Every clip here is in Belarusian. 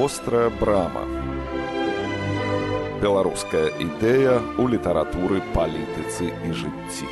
вострая брама. Беларуская ідэя ў літаратуры палітыцы і жыцці.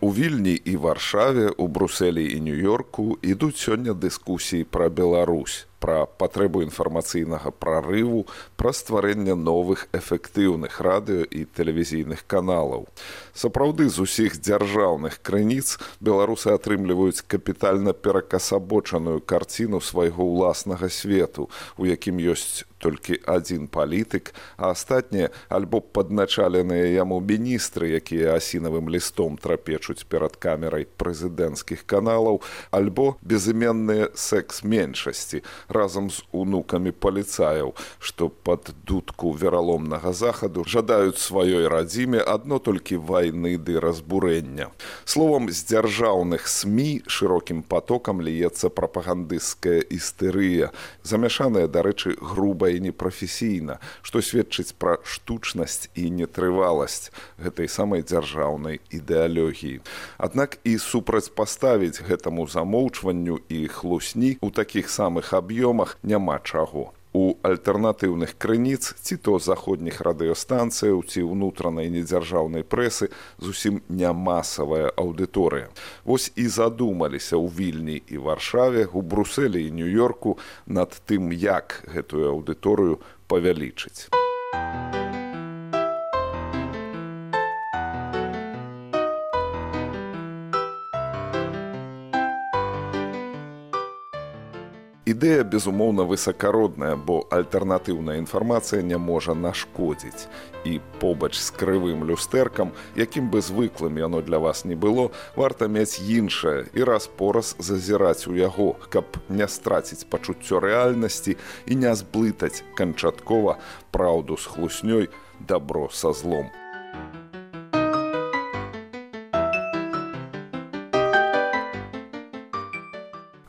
У вільні і варшаве у бруселі і нью-йорку ідуць сёння дыскусіі пра Беларусь пра патрэбу інфармацыйнага прарыву пра стварэнне новых эфектыўных радыё і тэлевізійных каналаў. Сапраўды з усіх дзяржаўных крыніц беларусы атрымліваюць капітальна перакасабочаную карціну свайго ўласнага свету, у якім ёсць толькі адзін палітык, а астатнія альбо падначаленыя яму міністры, якія асінавым лістом трапечуць перад камерай прэзідэнцкіх каналаў, альбо безыменныя секс-меншасці, разам з унукамі паліцаяў, што пад дудку вераломнага захаду жадаюць сваёй радзіме адно толькі вайны ды разбурэння. Словам з дзяржаўных СМ шырокім потокам ліецца прапагандысцкая істэрыя, замяшаная, дарэчы, груба і непрафесійна, што сведчыць пра штучнасць і нетрываласць гэтай самай дзяржаўнай ідэалогіі. Аднак і супрацьпаставіць гэтаму замоўчванню і хлусні ў такіх самых аб'ёмах няма чаго. У альтэрнатыўных крыніц ці то заходніх радыёстанцыяў ці ўнутранай недзяржаўнай прэсы зусім не масавая аўдыторыя. Вось і задумаліся ў вільні і варшаве, у бруселі і нью-йорку над тым, як гэтую аўдыторыю павялічыць. Ідэя, безумоўна, высакародная, бо альтэрнатыўная інфармацыя не можа нашкодзіць. І побач з крывым люстэркам, якім бы звыклым яно для вас не было, варта мець іншае і раз-пораз зазіраць у яго, каб не страціць пачуццё рэальнасці і не зблытаць канчаткова праўду з хлуснёй дабро са злом.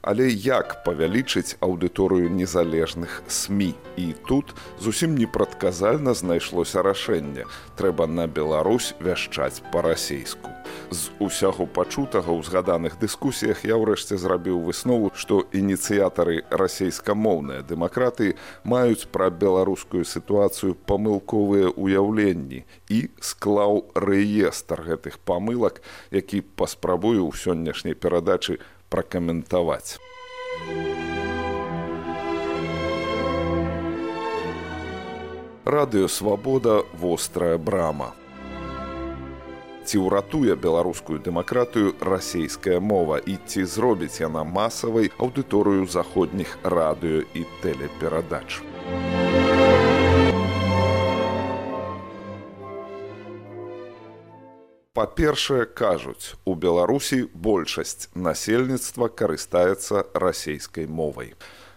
Але як павялічыць аўдыторыю незалежных СМ і тут зусім непрадказальна знайшлося рашэнне. Трэба на Беларусь вяшчаць па-расейску. З усяго пачутага ў згаданых дыскусіях я ўрэшце зрабіў выснову, што ініцыятары расейскамоўныя дэмакратыі маюць пра беларускую сітуацыю памылковыя ўяўленні і склаў рэестр гэтых памылак, які паспрабую ў сённяшняй перадачы пракаментаваць. Радыёвабода вострая брама. Ці ўратуе беларускую дэмакратыю расійская мова і ці зробіць яна масавай аўдыторыю заходніх радыё і тэлеперадач. Па-першае кажуць у беларусі большасць насельніцтва карыстаецца расійскай мовай.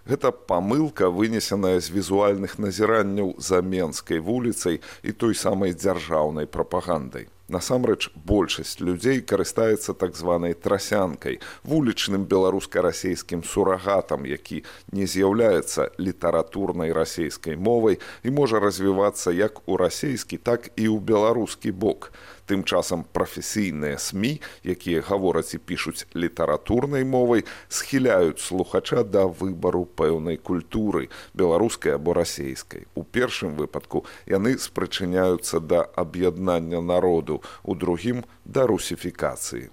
Гэта памылка вынесеная з візуальных назіранняў за менскай вуліцай і той самай дзяржаўнай прапагандай. Насамрэч большасць людзей карыстаецца так званай трасянкай вулічным беларуска-расейскім сурагатам які не з'яўляецца літаратурнай расійскай мовай і можа развівацца як у расійскі так і ў беларускі бок Тым часам прафесійныя СМ, якія гавораць і пішуць літаратурнай мовай, схіляюць слухача да выбару пэўнай культуры, беларускай або расейскай. У першым выпадку яны спрычыняюцца да аб'яднання народу, у другім да русіфікацыі.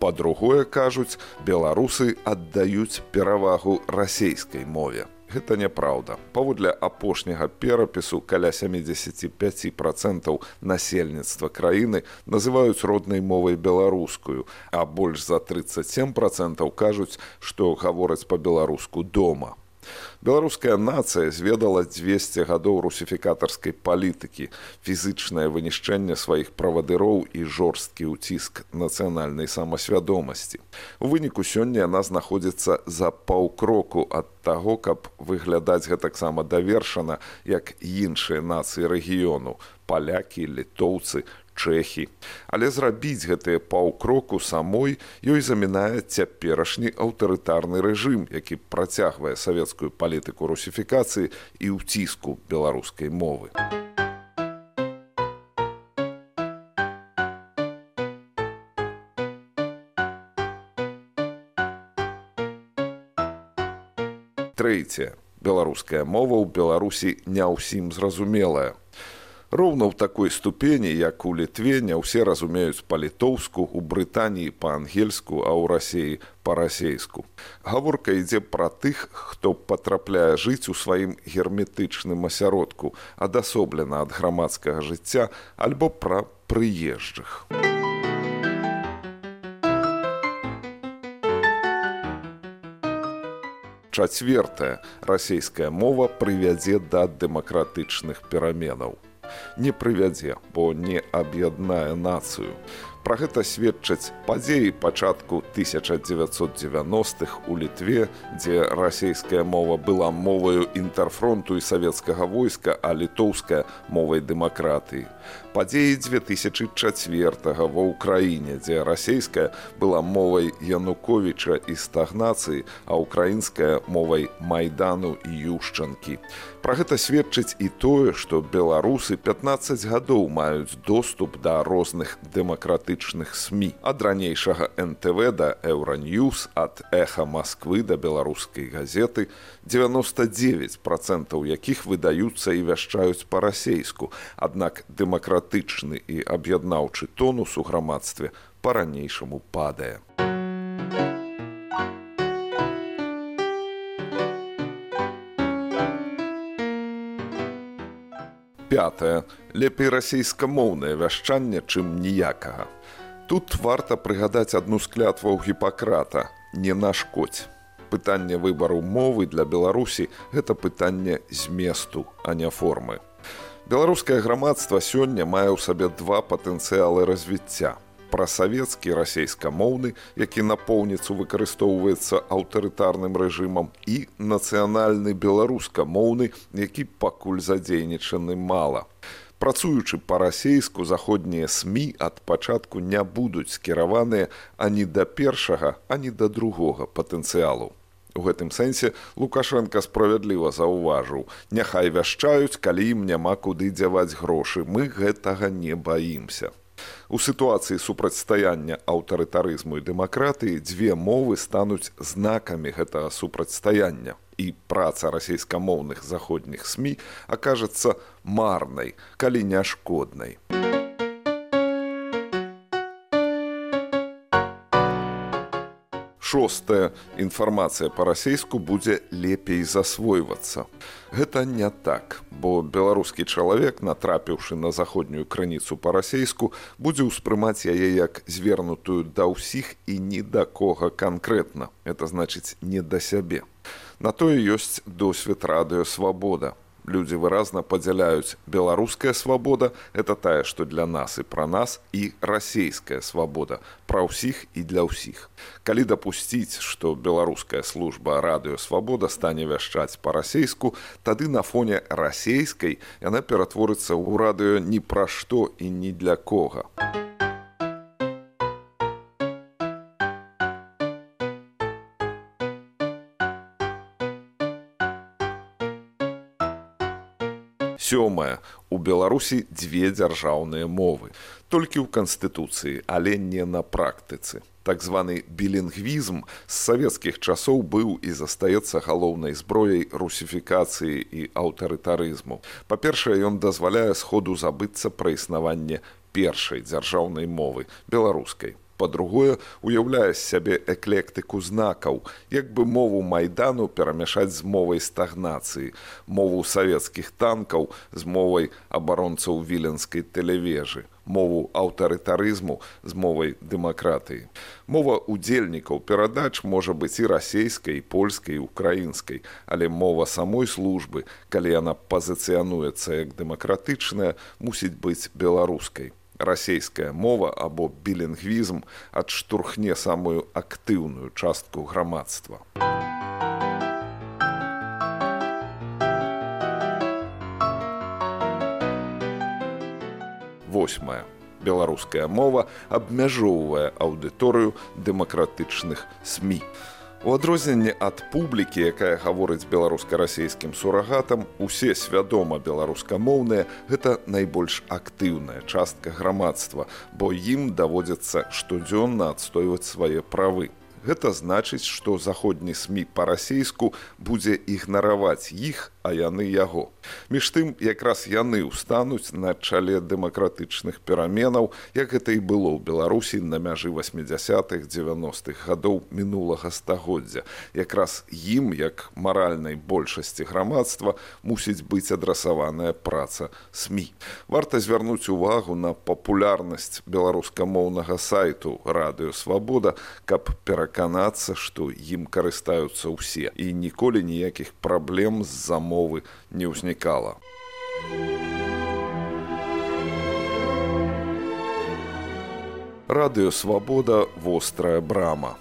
Па-другое, кажуць, беларусы аддаюць перавагу расейскай мове гэта няпраўда. Паводле апошняга перапісу каля 75 процентаў насельніцтва краіны называюць роднай мовай беларускую, а больш за 37 процентаў кажуць, што гавораць па-беларуску дома. Беларуская нацыя зведала 200 гадоў русіфікатарскай палітыкі, фізычнае вынішчэнне сваіх правадыроў і жорсткі ўціск нацыянальнай самасвядомасці. У выніку сёння яна знаходзіцца за паўкроку ад таго, каб выглядаць гэтаксама давершана, як іншыя нацыі рэгіёну, палякі, літоўцы, чэхі. Але зрабіць гэтыя паўкроку самой ёй замінае цяперашні аўтарытарны рэжым, які працягвае савецкую палітыку русіфікацыі і ўціску беларускай мовы. Трэцяе. Беларуская мова ў Беларусі не ўсім зразумелая. Роўна ў такой ступені, як у літве не ўсе разумеюць па-літоўску, у Брытаніі па-ангельску, а ў рассеі па-расейску. Гаворка ідзе пра тых, хто патрапляе жыць у сваім герметычным асяродку, адасоблена ад грамадскага жыцця альбо пра прыезджых. Чацвертая расійская мова прывядзе да дэмакратычных пераменаў не прывядзе, бо не аб'яднае нацыю. Пра гэта сведчаць падзеі пачатку 1990-х у літве, дзе расійская мова была моваю інтэрфронту і савецкага войска, а літоўская мовай дэмакратыі. Падзеі 2004 ва ўкраіне, дзе расійская была мовай Януковіча і стагнацыі, а украінская мовай майдану і юшчанкі. Пра гэта сведчыць і тое, што беларусы 15 гадоў маюць доступ да розных дэмакратычных СМ. ад ранейшага НТВ да Еўраньюз, ад эха Масквы да беларускай газеты, 99 процентаў якіх выдаюцца і вяшчаюць па-расейску. Аднак дэмакратычны і аб'яднаўчы тонус у грамадстве па-ранейшаму падае. Пятое лепей расійскамоўнае вяшчанне чым ніякага. Тут варта прыгадаць адну з клятваў гіпакрата не нашкодь пытанне выбару мовы для беларусі гэта пытанне зместу а не формы. Беларускае грамадства сёння мае ў сабе два патэнцыялы развіцця прасавецкі расейскамоўны, які напоўніцу выкарыстоўваецца аўтарытарным рэжымам і нацыянальны беларускамоўны, які пакуль задзейнічаны мала. Працуючы па-расейску заходнія СМ ад пачатку не будуць скіраваныя ані да першага, ані да другога патэнцыялу. У гэтым сэнсе Лукашенко справядліва заўважыў: Няхай вяшчаюць, калі ім няма куды дзяваць грошы, мы гэтага не баімся. У сітуацыі супрацьстаяння аўтарытарызму і дэмакратыі дзве мовы стануць знакамі гэтага супрацьстаяння. І праца расійскамоўных заходніх СМ акажацца марнай, калі няшкоднай. Шостая інфармацыя па-расейску будзе лепей засвойвацца. Гэта не так, бо беларускі чалавек, натрапіўшы на заходнюю крыніцу па-расейску, будзе ўспрымаць яе як звернутую да ўсіх і ні да кога канкрэтна. Это значыць не да сябе. На тое ёсць досвед радыёвабода людзі выразна падзяляюць беларуская свабода это тая што для нас і пра нас і расійская свабода пра ўсіх і для ўсіх калі дапусціць што беларуская служба радыёвабода стане вяшчаць па-расейску тады на фоне расейскай яна ператворыцца ў радыё ні пра што і ні для кога сёмае у беларусі дзве дзяржаўныя мовы. Толькі ў канстытуцыі але не на практыцы. Так званы білінгвізм з савецкіх часоў быў і застаецца галоўнай зброяй русіфікацыі і аўтарытарызму. Па-першае ён дазваляе сходу забыцца пра існаванне першай дзяржаўнай мовы беларускай па-другое уяўляе сябе эклектыку знакаў як бы мову майдану перамяшаць з мовай стагнацыі мову савецкіх танкаў з мовай абаронцаў віленскай тэлевежы мову аўтарытарызму з мовай дэмакратыі. Мова удзельнікаў перадач можа быць і расейскай польскай украінскай але мова самой службы калі яна пазіцыянуецца як дэмакратычная мусіць быць беларускай расійская мова або білінгвізм адштурхне самую актыўную частку грамадства. Восьмая. Беларуская мова абмяжоўвае аўдыторыю дэмакратычных СМ. У адрозненне ад публікі, якая гаворыць беларуска-расійскім сурагатам, усе свядома беларускамоўныя гэта найбольш актыўная частка грамадства, бо ім даводзіцца штодзённа адстойваць свае правы. Гэта значыць, што заходні СМ па-расейску будзе ігнараваць іх, а яны яго. Між тым, якраз яны ўстануць на чале дэмакратычных пераменаў, як гэта і было ў Беларусі на мяжы 80-х 90-х гадоў мінулага стагоддзя. Якраз ім, як маральнай большасці грамадства мусіць быць адрасаваная праца СМ. Варта звярнуць увагу на папулярнасць беларускамоўнага сайту радыёвабода, каб пераканацца, што ім карыстаюцца ўсе і ніколі ніякіх праблем з замовы мовы не ўзнікала. Радыёвабода вострая брама.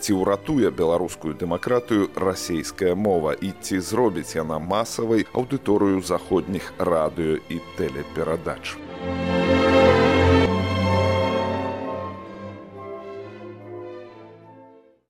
Ці ўратуе беларускую дэмакратыю расійская мова і ці зробіць яна масавай аўдыторыю заходніх радыё і тэлеперадач.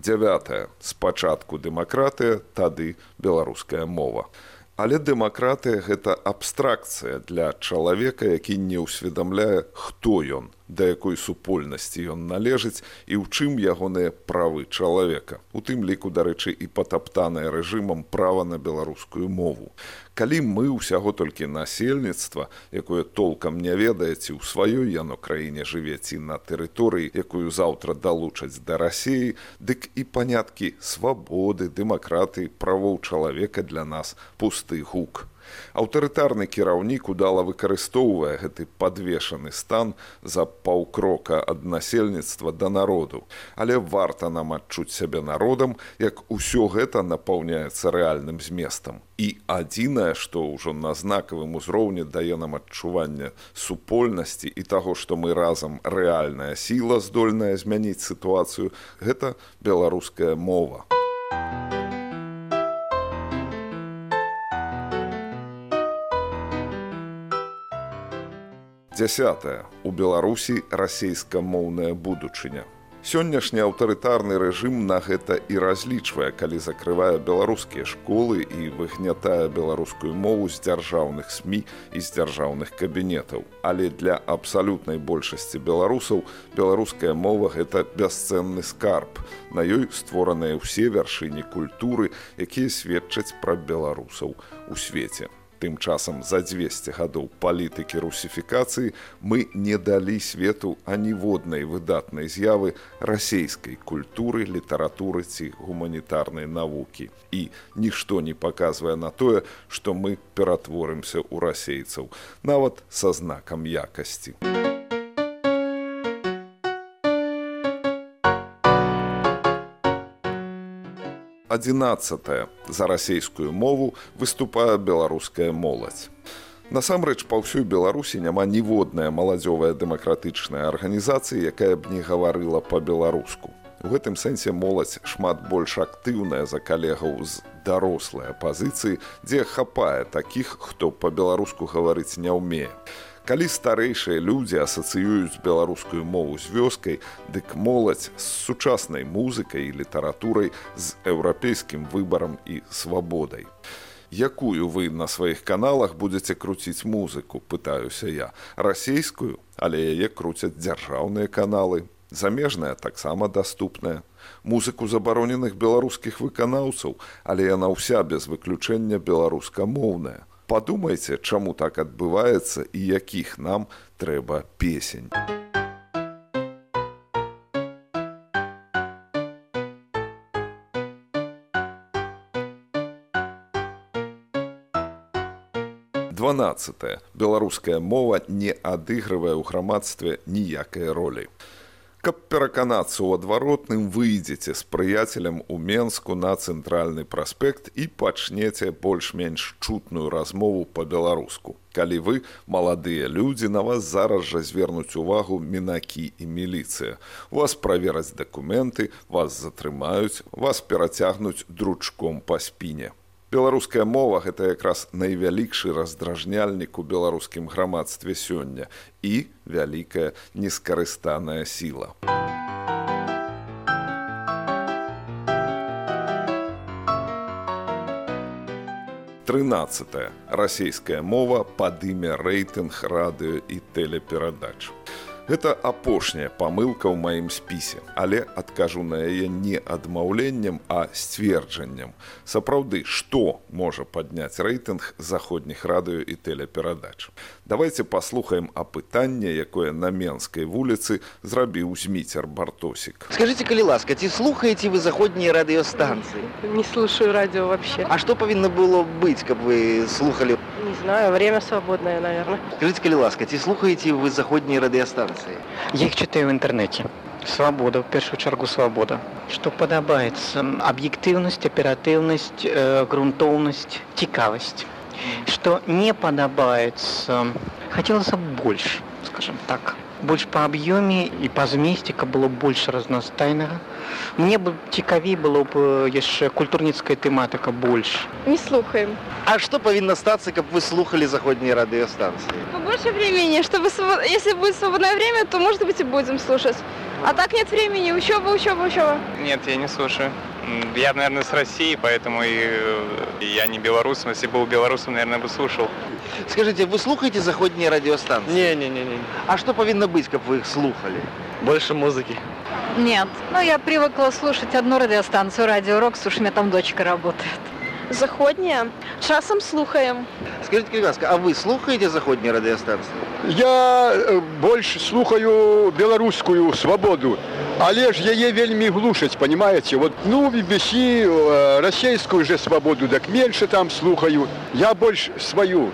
Дзявятае. Спачатку дэмакратыя, тады беларуская мова. Але дэмакратыя гэта абстракцыя для чалавека, які не ўсведамляе, хто ён, да якой супольнасці ён належыць і ў чым ягоныя правы чалавека. У тым ліку, дарэчы, і патаптанае рэжымам права на беларускую мову. Калі мы ўсяго толькі насельніцтва, якое толкам не ведаеце ў сваёй яно краіне жыве ці на тэрыторыі, якую заўтра далучаць да рассеі, дык і паняткі свабоды, дэмакраты, правоў чалавека для нас пусты гук. Аўтарытарны кіраўнік удала выкарыстоўвае гэты падвешаны стан за паўкрока ад насельніцтва да народу. Але варта нам адчуць сябе народам, як усё гэта напаўняецца рэальным зместам. І адзінае, што ўжо на знакавым узроўні дае нам адчуванне супольнасці і таго, што мы разам рэальная сіла здольная змяніць сітуацыю, гэта беларуская мова. Дзясятая. У Беларусі расейскамоўная будучыня. Сённяшні аўтарытарны рэжым на гэта і разлічвае, калі закрывае беларускія школы і выгнятае беларускую мову з дзяржаўных СМ і з дзяржаўных кабінетаў. Але для абсалютнай большасці беларусаў беларуская мова гэта бясцэнны скарб. На ёй створаныя ўсе вяршыні культуры, якія сведчаць пра беларусаў у свеце тым часам за 200 гадоў палітыкі русіфікацыі мы не далі свету аніводнай выдатнай з'явы расійскай культуры літаратуры ці гуманітарнай навукі. І нішто не паказвае на тое што мы ператворымся ў расейцаў нават са знакам якасці 11 за расійскую мову выступае беларуская моладзь. Насамрэч па ўсёй беларусі няма ніводная маладзёвая дэмакратычная арганізацыя, якая б не гаварыла па-беларуску. У гэтым сэнсе моладзь шмат больш актыўная за калегаў з дарослай пазіцыі, дзе хапае такіх, хто па-беларуску гаварыць не ўмее. Калі старэйшыя людзі асацыююць беларускую мову з вёскай, дык моладзь з сучаснай музыкай і літаратурай з еўрапейскім выбарам і свабодай. Якую вы на сваіх каналах будзеце круціць музыку, пытаюся я, расійскую, але яе круцяць дзяржаўныя каналы, замежная таксама даступная. Музыку забароненых беларускіх выканаўцаў, але яна ўся без выключэння беларускамоўная падумайце, чаму так адбываецца і якіх нам трэба песень. Беларуская мова не адыгрывае ў грамадстве ніякай ролі. Каб пераканацца ў адваротным выйдзеце з прыяцелем у Менску на цэнтральны праспект і пачнеце больш-менш чутную размову па-беларуску. Калі вы маладыя людзі на вас зараз жа звернуць увагу мінакі і міліцыя. вас правераць дакументы, вас затрымаюць, вас перацягнуць дручком па спіне беларуская мова гэта якраз найвялікшы раздражняльнік у беларускім грамадстве сёння і вялікая нескарыстаная сіла. Трынаццатая расійская мова падыме рэйтынг радыё і тэлеперадач. Гэта апошняя памылка ў маім спісе, але адкажу на яе не адмаўленнем, а сцверджаннем. Сапраўды, што можа падняць рэйтынг заходніх радыё і тэлеперадач. Давайте паслухаем апытанне, якое на менскай вуліцы зрабіў зміцер бартосік. Скажите, калі ласка, ці слухаеце вы заходнія радыёстанцыі? Не слушаю радио вообще. А што павінна было быць, каб вы слухали? Не знаю, время свободное, наверное. Скажите, калі ласка, ці слухаеце вы заходнія радыёстанцыі? Я их читаю в интернете. Свобода, в першую чаргу свобода. Что подобается? Объективность, оперативность, э, грунтовность, цікавость. Что не подобается? Хотелось бы больше, скажем так. Больше по объеме и по зместика было больше разностайного. Мне бы цікавей было бы яшчэ культурніцкая тэматыка больше. Не слухаем. А што павінна стацца, каб вы слухали заходнія радыёстанцыі? Побольше времени, чтобы сво- если будет свободное время, то может быть и будем слушать. А так нет времени, учеба, учеба, учеба. Нет, я не слушаю. М, Я, наверное, с России, поэтому и, э, и я не белорусом. Если был белорусом, наверное, бы слушал. Скажите, вы слухаете заходнія радыёстанцыі? Не-не-не, А што павінна быць, каб вы іх слухали? больше музыки. Нет. Ну, я привыкла слушать одну радиостанцию, Радио Рок, слушай, у меня там дочка работает. Заходние. Часом слухаем. Скажите, калі ласка, а вы слухаеце заходнія радыёстанцыі? Я э, больш слухаю беларускую свабоду Але ж яе вельмі глушаць понимаете вот ну BBC э, расійскую же свабоду так меньше там слухаю я больш сваю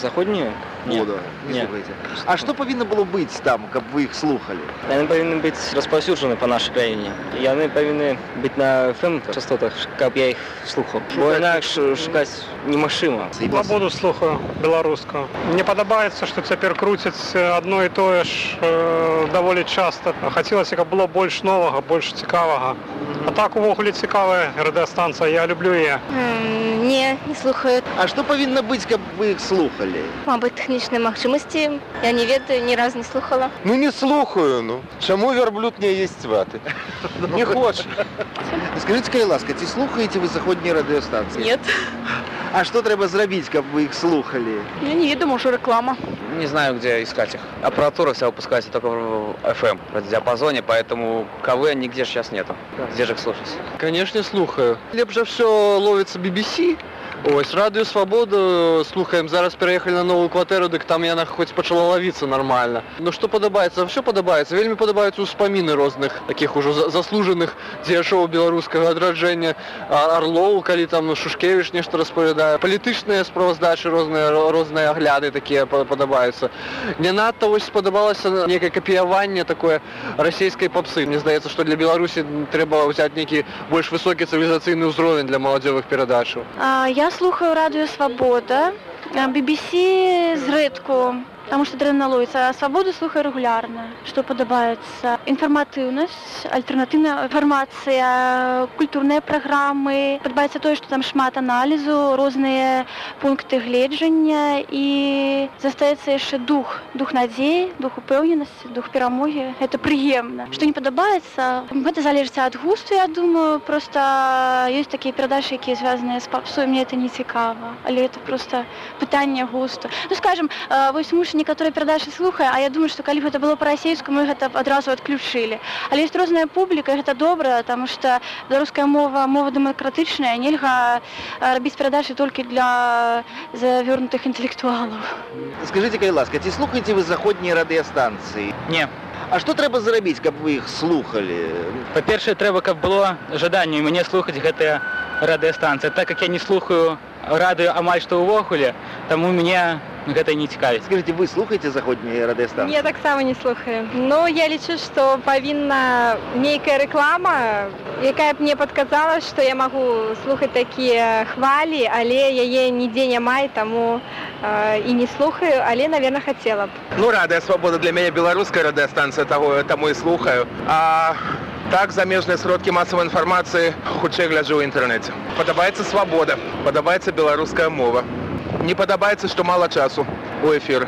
Заходнюю? Нет. Буду. Не Нет. слухаеце. А што павінна было быць там, каб вы іх слухали? Яны павінны быць распаўсюджаны па нашай краіне. Яны павінны быць на FM частотах, каб я іх слухаў. Бо інакш шукаць немагчыма. Свободу слухаю беларускую. Мне падабаецца, што цяпер круцяць адно і тое ж э, даволі часта. Хацелася, каб было больш новага, больш цікавага. А так увогуле цікавая радыастанцыя, я люблю яе. Не, не слухаю. А што павінна быць, каб вы іх слухали? Мабуть, технічні магчимості. Я не ведаю, ні разу не слухала. Ну не слухаю, ну. Чаму вярблюд не есть сваты? Не хоча. Скажите, калі ласка, ці слухаеце вы заходнія радыёстанцыі? Нет. А што трэба зрабіць, каб вы іх слухали? Я не ведаю, може реклама. Не знаю, где искать их. Аппаратура вся выпускается только в FM, в диапазоне, поэтому КВ нигде сейчас нету. Где же их слушать? Конечно, слухаю. Лепш за все ловится BBC. Ось, Радіо Свободу слухаем. Зараз переехали на новую кватэру, дык там яна хоць пачала лавіцца нормально. Ну што падабаецца, все падабаецца. Вельмі падабаюцца ўспаміны розных таких ужо за- заслужаных дзеячоў беларускага адраджэння А- Арлоў, калі там ну, Шушкевіч нешта распавядае. Палітычныя справаздачы розныя ро- розныя агляды такія па- падабаюцца. Не надта вось спадабалася некае капіяванне такое расійскай попсы. Мне здаецца, што для Беларусі трэба ўзяць нейкі больш высокі цывілізацыйны ўзровень для маладзёвых перадачаў. Я слухаю радіо Свобода. А, BBC зрэдку. Таму што дрэнна ловіцца, а свабоду слухаю рэгулярна. Што падабаецца? Інфарматыўнасць, альтэрнатыўная інфармацыя, культурныя праграмы. Падабаецца тое, што там шмат аналізу, розныя пункты гледжання і застаецца яшчэ дух, дух надзеі, дух упэўненасці, дух перамогі. Гэта прыемна. Што не падабаецца, гэта залежыць ад густу, я думаю, просто ёсць такія перадачы, якія звязаныя з папсой, мне это не цікава, але это просто пытанне густу. Ну скажем, э, вось муж некаторыя перадачы слухае, а я думаю, што калі гэта было па-расейску, мы гэта адразу адключылі. Але ёсць розная публіка, гэта добра, таму што беларуская мова мова дэмакратычная, нельга э, рабіць перадачы толькі для завёрнутых інтэлектуалаў. Скажите, калі ласка, ці слухаеце вы заходнія радыёстанцыі? Не. А што трэба зрабіць, каб вы іх слухали? Па-першае, трэба, каб было жаданне і мне слухаць гэтыя радыёстанцыі. Так як я не слухаю радыё амаль што ўвогуле, таму мне гэта не цікавіць. Скажите, вы слухаеце заходнія радыёстанцыі? Я таксама не слухаю. Ну я лічу, што павінна нейкая рэклама, якая б мне падказала, што я магу слухаць такія хвалі, але яе нідзе няма і таму э, і не слухаю, але наверное хацела б. Ну, Радио Свобода для меня белорусская радиостанция, того, тому и слухаю. А так, замежные сродки массовой информации худшее гляжу в интернете. Подобается свобода, подобается белорусская мова. Не подобается, что мало часу у эфира.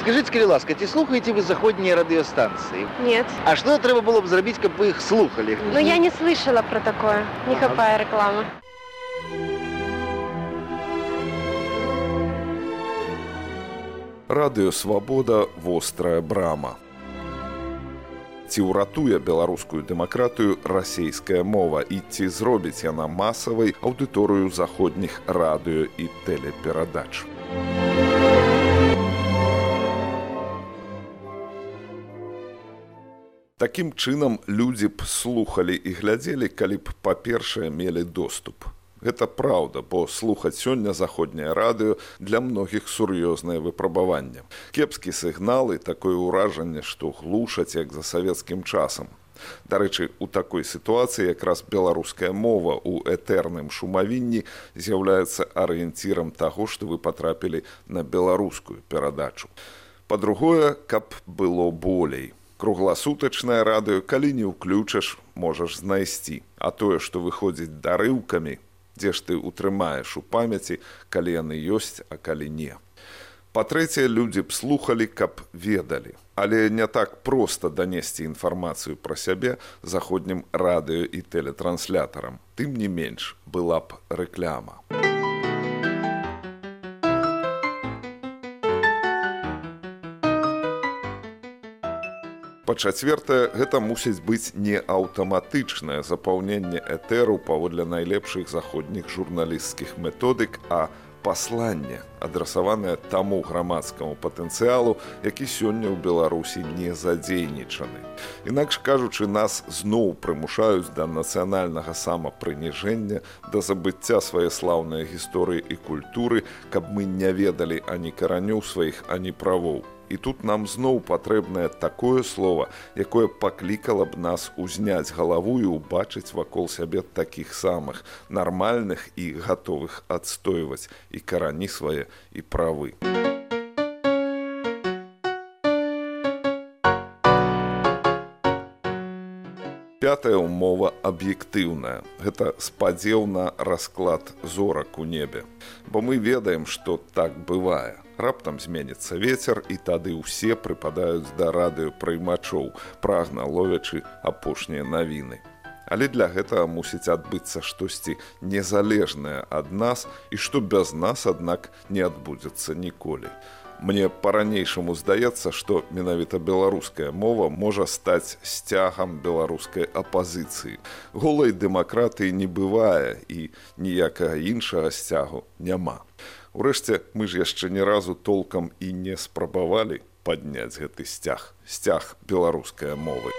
Скажите, калі ласка, ці слухаеце вы заходнія радыёстанцыі? Нет. А што трэба было б зрабіць, каб вы іх слухали? Ну я не слышала про такое. Не хапае рэкламы. Радыё Свабода вострая брама. Ці ўратуе беларускую дэмакратыю расійская мова і ці зробіць яна масавай аўдыторыю заходніх радыё і тэлеперадач. Такім чынам людзі б слухалі і глядзелі, калі б па-першае мелі доступ. Гэта праўда, бо слухаць сёння заходняе радыё для многіх сур'ёзнае выпрабаванне. Кепскі сігнал і такое ўражанне, што глушаць як за савецкім часам. Дарэчы, у такой сітуацыі якраз беларуская мова ў этэрным шумавінні з'яўляецца арыенцірам таго, што вы патрапілі на беларускую перадачу. Па-другое, каб было болей кругласутачнае радыё калі не ўключаш можаш знайсці а тое што выходзіць дарыўкамі дзе ж ты утрымаеш у памяці калі яны ёсць а калі не. Па-трэцяе людзі б слухалі каб ведалі. Але не так проста данесці інфармацыю пра сябе заходнім радыё і тэлетранслятарам тым не менш была б рэкляма Па-чацвертае, гэта мусіць быць не аўтаматычнае запаўненне этэру паводле найлепшых заходніх журналісцкіх методык, а пасланне, адрасаванае таму грамадскаму патэнцыялу, які сёння ў Беларусі не задзейнічаны. Інакш кажучы, нас зноў прымушаюць да нацыянальнага самапрыніжэння, да забыцця свае слаўныя гісторыі і культуры, каб мы не ведалі ані караню сваіх, ані правоў і тут нам зноў патрэбнае такое слово, якое паклікала б нас узняць галаву і убачыць вакол сябе такіх самых нармальных і гатовых адстойваць і карані свае і правы. Пятая умова аб'ектыўная. Гэта спадзеў на расклад зорак у небе. Бо мы ведаем, што так бывае раптам зменіцца ветер і тады ўсе прыпадаюць да радыё праймачоў прагна ловячы апошнія навіны але для гэтага мусіць адбыцца штосьці незалежнае ад нас і што без нас аднак не адбудзецца ніколі Мне па-ранейшаму здаецца, што менавіта беларуская мова можа стаць сцягам беларускай апазіцыі. Голай дэмакратыі не бывае і ніякага іншага сцягу няма. Урэшце мы ж яшчэ ні разу толкам і не спрабавалі падняць гэты сцяг, сцяг беларускай мовы.